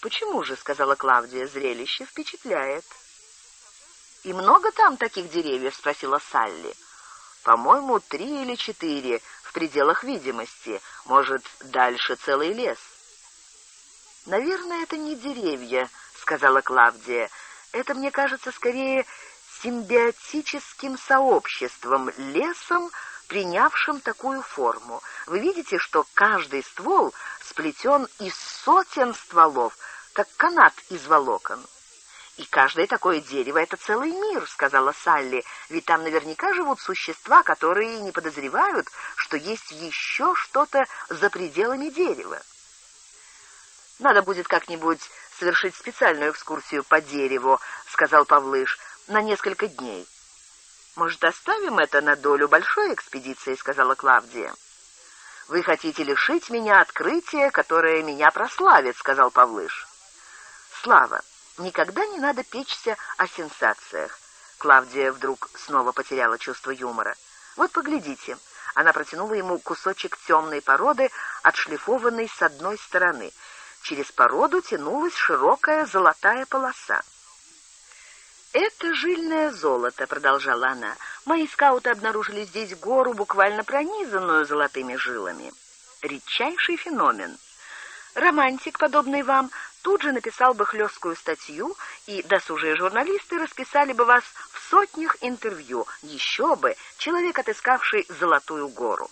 почему же?» — сказала Клавдия. «Зрелище впечатляет». «И много там таких деревьев?» — спросила Салли. «По-моему, три или четыре в пределах видимости. Может, дальше целый лес». «Наверное, это не деревья», — сказала Клавдия. «Это, мне кажется, скорее симбиотическим сообществом, лесом, принявшим такую форму. Вы видите, что каждый ствол сплетен из сотен стволов, как канат из волокон. «И каждое такое дерево — это целый мир», — сказала Салли, «ведь там наверняка живут существа, которые не подозревают, что есть еще что-то за пределами дерева». «Надо будет как-нибудь совершить специальную экскурсию по дереву», — сказал Павлыш, — «на несколько дней». «Может, оставим это на долю большой экспедиции?» — сказала Клавдия. «Вы хотите лишить меня открытия, которое меня прославит», — сказал Павлыш. «Слава, никогда не надо печься о сенсациях». Клавдия вдруг снова потеряла чувство юмора. «Вот поглядите». Она протянула ему кусочек темной породы, отшлифованный с одной стороны. Через породу тянулась широкая золотая полоса. «Это жильное золото», — продолжала она. «Мои скауты обнаружили здесь гору, буквально пронизанную золотыми жилами. Редчайший феномен. Романтик, подобный вам, тут же написал бы хлесткую статью, и досужие журналисты расписали бы вас в сотнях интервью. Еще бы, человек, отыскавший Золотую гору.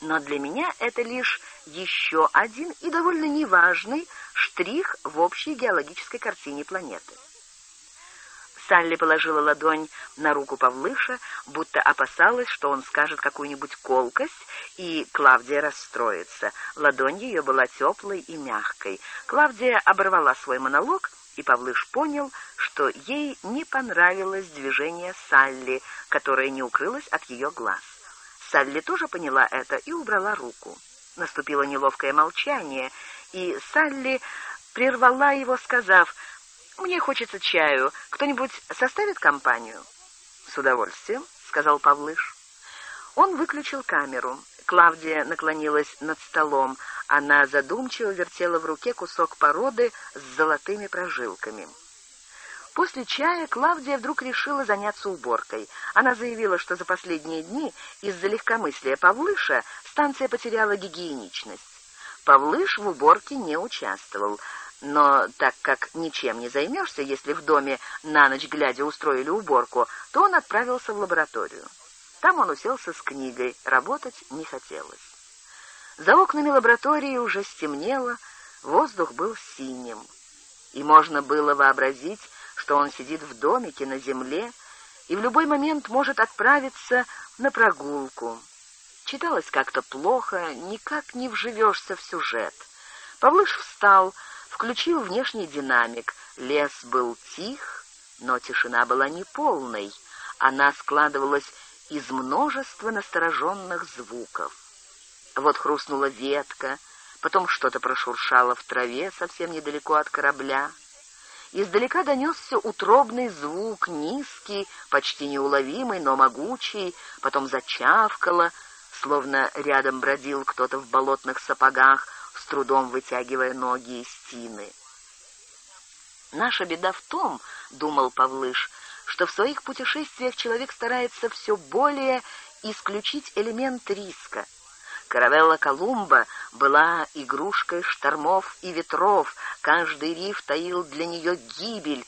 Но для меня это лишь еще один и довольно неважный штрих в общей геологической картине планеты. Салли положила ладонь на руку Павлыша, будто опасалась, что он скажет какую-нибудь колкость, и Клавдия расстроится. Ладонь ее была теплой и мягкой. Клавдия оборвала свой монолог, и Павлыш понял, что ей не понравилось движение Салли, которое не укрылось от ее глаз. Салли тоже поняла это и убрала руку. Наступило неловкое молчание, и Салли прервала его, сказав «Мне хочется чаю. Кто-нибудь составит компанию?» «С удовольствием», — сказал Павлыш. Он выключил камеру. Клавдия наклонилась над столом. Она задумчиво вертела в руке кусок породы с золотыми прожилками. После чая Клавдия вдруг решила заняться уборкой. Она заявила, что за последние дни из-за легкомыслия Павлыша станция потеряла гигиеничность. Павлыш в уборке не участвовал. Но так как ничем не займешься, если в доме на ночь глядя устроили уборку, то он отправился в лабораторию. Там он уселся с книгой, работать не хотелось. За окнами лаборатории уже стемнело, воздух был синим. И можно было вообразить, что он сидит в домике на земле и в любой момент может отправиться на прогулку. Читалось как-то плохо, никак не вживешься в сюжет. Павлыш встал, Включил внешний динамик. Лес был тих, но тишина была неполной. Она складывалась из множества настороженных звуков. Вот хрустнула ветка, потом что-то прошуршало в траве совсем недалеко от корабля. Издалека донесся утробный звук, низкий, почти неуловимый, но могучий, потом зачавкало, словно рядом бродил кто-то в болотных сапогах, трудом вытягивая ноги из тины. «Наша беда в том, — думал Павлыш, — что в своих путешествиях человек старается все более исключить элемент риска. Каравелла Колумба была игрушкой штормов и ветров, каждый риф таил для нее гибель,